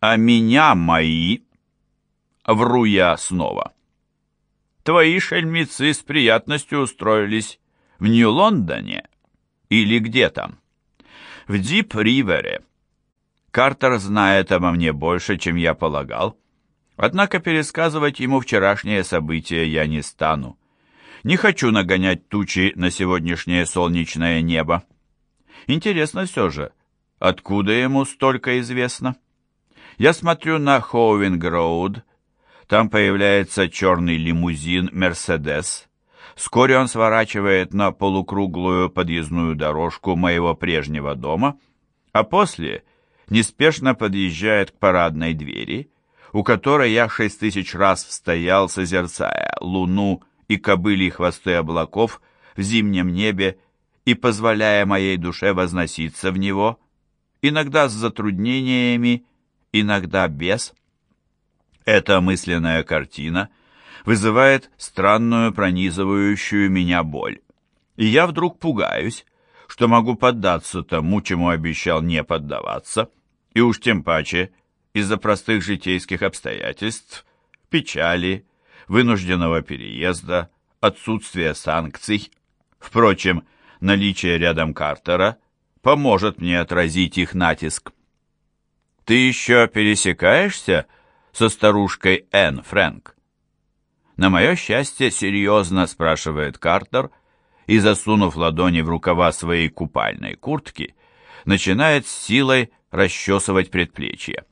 А меня мои. Вру я снова. Твои шельмецы с приятностью устроились в Нью-Лондоне или где там? В Дип-Ривере. Картер знает обо мне больше, чем я полагал. Однако пересказывать ему вчерашнее событие я не стану. Не хочу нагонять тучи на сегодняшнее солнечное небо. Интересно все же, откуда ему столько известно? Я смотрю на Хоувинг-Роуд. Там появляется черный лимузин «Мерседес». Вскоре он сворачивает на полукруглую подъездную дорожку моего прежнего дома, а после неспешно подъезжает к парадной двери, у которой я шесть тысяч раз стоял, созерцая луну и кобыльи хвосты облаков в зимнем небе и позволяя моей душе возноситься в него, иногда с затруднениями, иногда без. Эта мысленная картина вызывает странную пронизывающую меня боль. И я вдруг пугаюсь, что могу поддаться тому, чему обещал не поддаваться, и уж тем паче из-за простых житейских обстоятельств, печали, вынужденного переезда, отсутствия санкций. Впрочем, наличие рядом Картера поможет мне отразить их натиск. «Ты еще пересекаешься со старушкой Энн, Фрэнк?» На мое счастье, серьезно спрашивает Картер и, засунув ладони в рукава своей купальной куртки, начинает с силой расчесывать предплечье.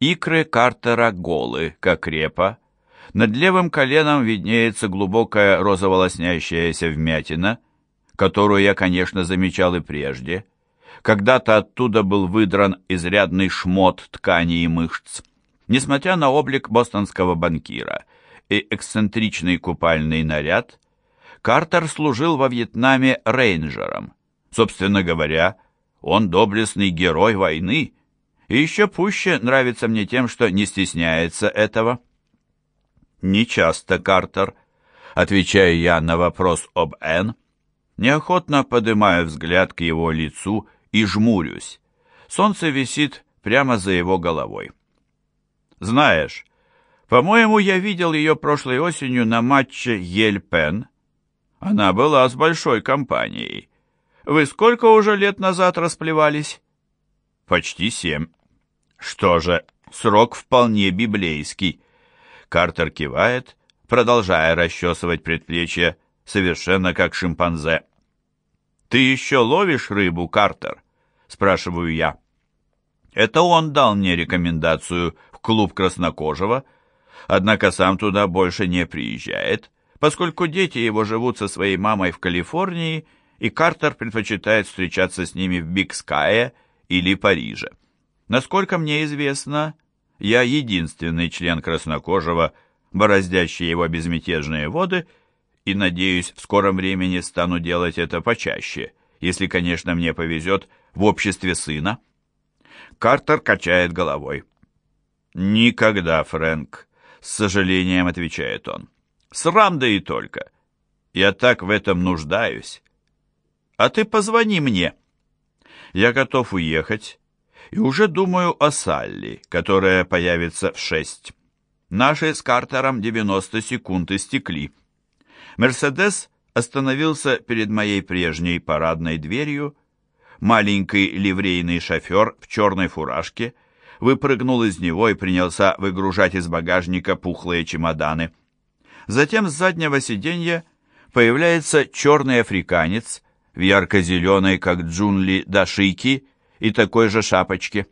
Икры Картера голы, как репа, над левым коленом виднеется глубокая розово-лоснящаяся вмятина, которую я, конечно, замечал и прежде. Когда-то оттуда был выдран изрядный шмот ткани и мышц. Несмотря на облик бостонского банкира и эксцентричный купальный наряд, Картер служил во Вьетнаме рейнджером. Собственно говоря, он доблестный герой войны, и еще пуще нравится мне тем, что не стесняется этого. «Не часто, Картер», — отвечаю я на вопрос об Энн, неохотно поднимаю взгляд к его лицу и жмурюсь. Солнце висит прямо за его головой. «Знаешь, по-моему, я видел ее прошлой осенью на матче Ель-Пен. Она была с большой компанией. Вы сколько уже лет назад расплевались?» «Почти семь». «Что же, срок вполне библейский». Картер кивает, продолжая расчесывать предплечье, совершенно как шимпанзе. «Ты еще ловишь рыбу, Картер?» – спрашиваю я. Это он дал мне рекомендацию в клуб краснокожего, однако сам туда больше не приезжает, поскольку дети его живут со своей мамой в Калифорнии, и Картер предпочитает встречаться с ними в Биг-Скае или Париже. Насколько мне известно, я единственный член краснокожего, бороздящий его безмятежные воды, и, надеюсь, в скором времени стану делать это почаще, если, конечно, мне повезет в обществе сына. Картер качает головой. «Никогда, Фрэнк», — с сожалением отвечает он. «Срам да и только. Я так в этом нуждаюсь. А ты позвони мне». Я готов уехать, и уже думаю о Салли, которая появится в шесть. Наши с Картером 90 секунд истекли. Мерседес остановился перед моей прежней парадной дверью. Маленький ливрейный шофер в черной фуражке выпрыгнул из него и принялся выгружать из багажника пухлые чемоданы. Затем с заднего сиденья появляется черный африканец в ярко-зеленой, как джунли, дашики и такой же шапочке.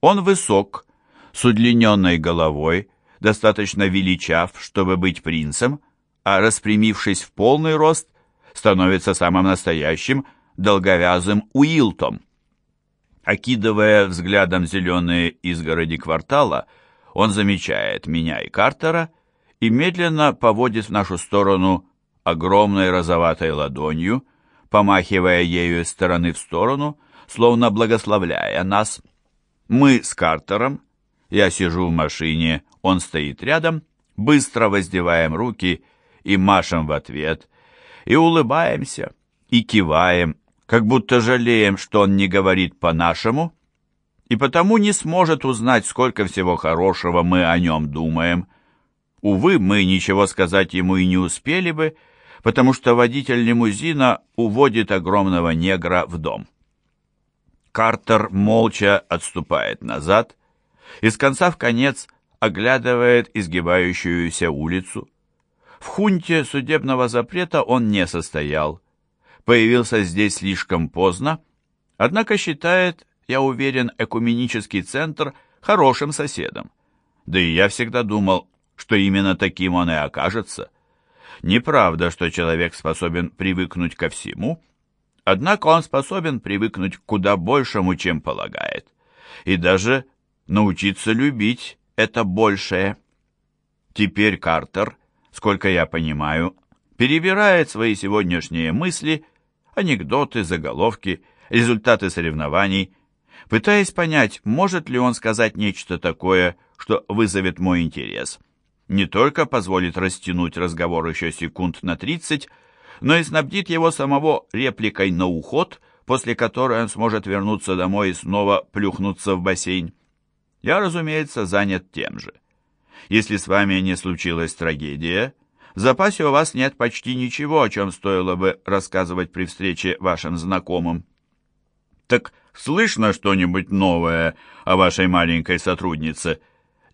Он высок, с удлиненной головой, достаточно величав, чтобы быть принцем, а распрямившись в полный рост, становится самым настоящим долговязым Уилтом. Окидывая взглядом зеленые изгороди квартала, он замечает меня и Картера и медленно поводит в нашу сторону огромной розоватой ладонью, помахивая ею из стороны в сторону, словно благословляя нас. Мы с Картером, я сижу в машине, он стоит рядом, быстро воздеваем руки и машем в ответ, и улыбаемся, и киваем, как будто жалеем, что он не говорит по-нашему. и потому не сможет узнать, сколько всего хорошего мы о нем думаем. Увы, мы ничего сказать ему и не успели бы, потому что водитель лимузина уводит огромного негра в дом. Картер молча отступает назад и с конца в конец оглядывает изгибающуюся улицу. В хунте судебного запрета он не состоял, появился здесь слишком поздно, однако считает, я уверен, экуменический центр хорошим соседом. Да и я всегда думал, что именно таким он и окажется. Неправда, что человек способен привыкнуть ко всему, однако он способен привыкнуть к куда большему, чем полагает, и даже научиться любить это большее. Теперь Картер, сколько я понимаю, перебирает свои сегодняшние мысли, анекдоты, заголовки, результаты соревнований, пытаясь понять, может ли он сказать нечто такое, что вызовет мой интерес. Не только позволит растянуть разговор еще секунд на 30, но и снабдит его самого репликой на уход, после которой он сможет вернуться домой и снова плюхнуться в бассейн. Я, разумеется, занят тем же. Если с вами не случилась трагедия, в запасе у вас нет почти ничего, о чем стоило бы рассказывать при встрече вашим знакомым. Так слышно что-нибудь новое о вашей маленькой сотруднице?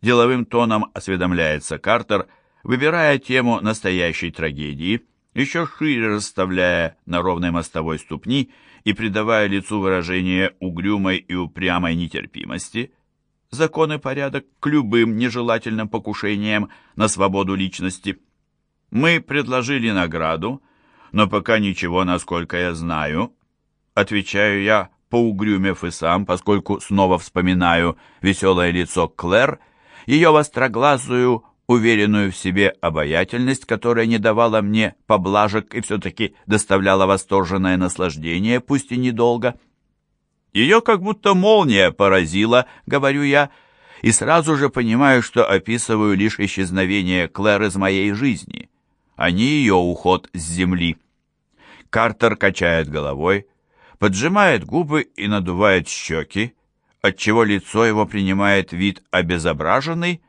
Деловым тоном осведомляется Картер, выбирая тему настоящей трагедии, еще шире расставляя на ровной мостовой ступни и придавая лицу выражение угрюмой и упрямой нетерпимости, закон и порядок к любым нежелательным покушениям на свободу личности. Мы предложили награду, но пока ничего, насколько я знаю, отвечаю я, поугрюмев и сам, поскольку снова вспоминаю веселое лицо Клэр, ее востроглазую, уверенную в себе обаятельность, которая не давала мне поблажек и все-таки доставляла восторженное наслаждение, пусть и недолго. Ее как будто молния поразила, говорю я, и сразу же понимаю, что описываю лишь исчезновение Клэр из моей жизни, а не ее уход с земли. Картер качает головой, поджимает губы и надувает щеки, отчего лицо его принимает вид обезображенный,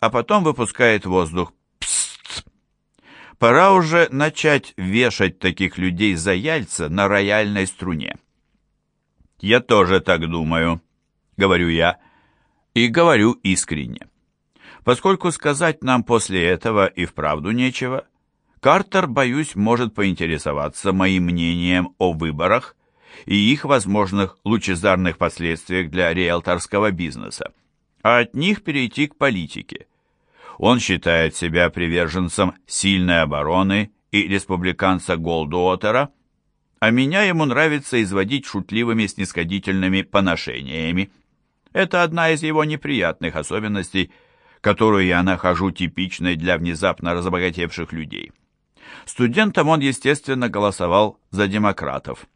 а потом выпускает воздух. Пст! Пора уже начать вешать таких людей за яйца на рояльной струне. «Я тоже так думаю», — говорю я, и говорю искренне. Поскольку сказать нам после этого и вправду нечего, Картер, боюсь, может поинтересоваться моим мнением о выборах и их возможных лучезарных последствиях для риэлторского бизнеса, а от них перейти к политике. Он считает себя приверженцем сильной обороны и республиканца Голдуотера, а меня ему нравится изводить шутливыми снисходительными поношениями. Это одна из его неприятных особенностей, которую я нахожу типичной для внезапно разбогатевших людей. Студентом он, естественно, голосовал за демократов.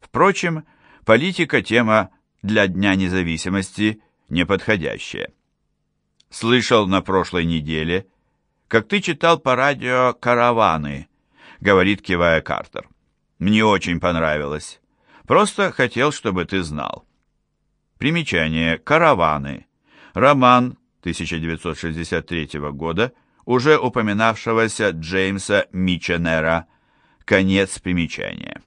Впрочем, политика – тема для Дня независимости неподходящая. Слышал на прошлой неделе, как ты читал по радио «Караваны», говорит, кивая Картер. Мне очень понравилось. Просто хотел, чтобы ты знал. Примечание. «Караваны». Роман 1963 года, уже упоминавшегося Джеймса Миченера. Конец примечания.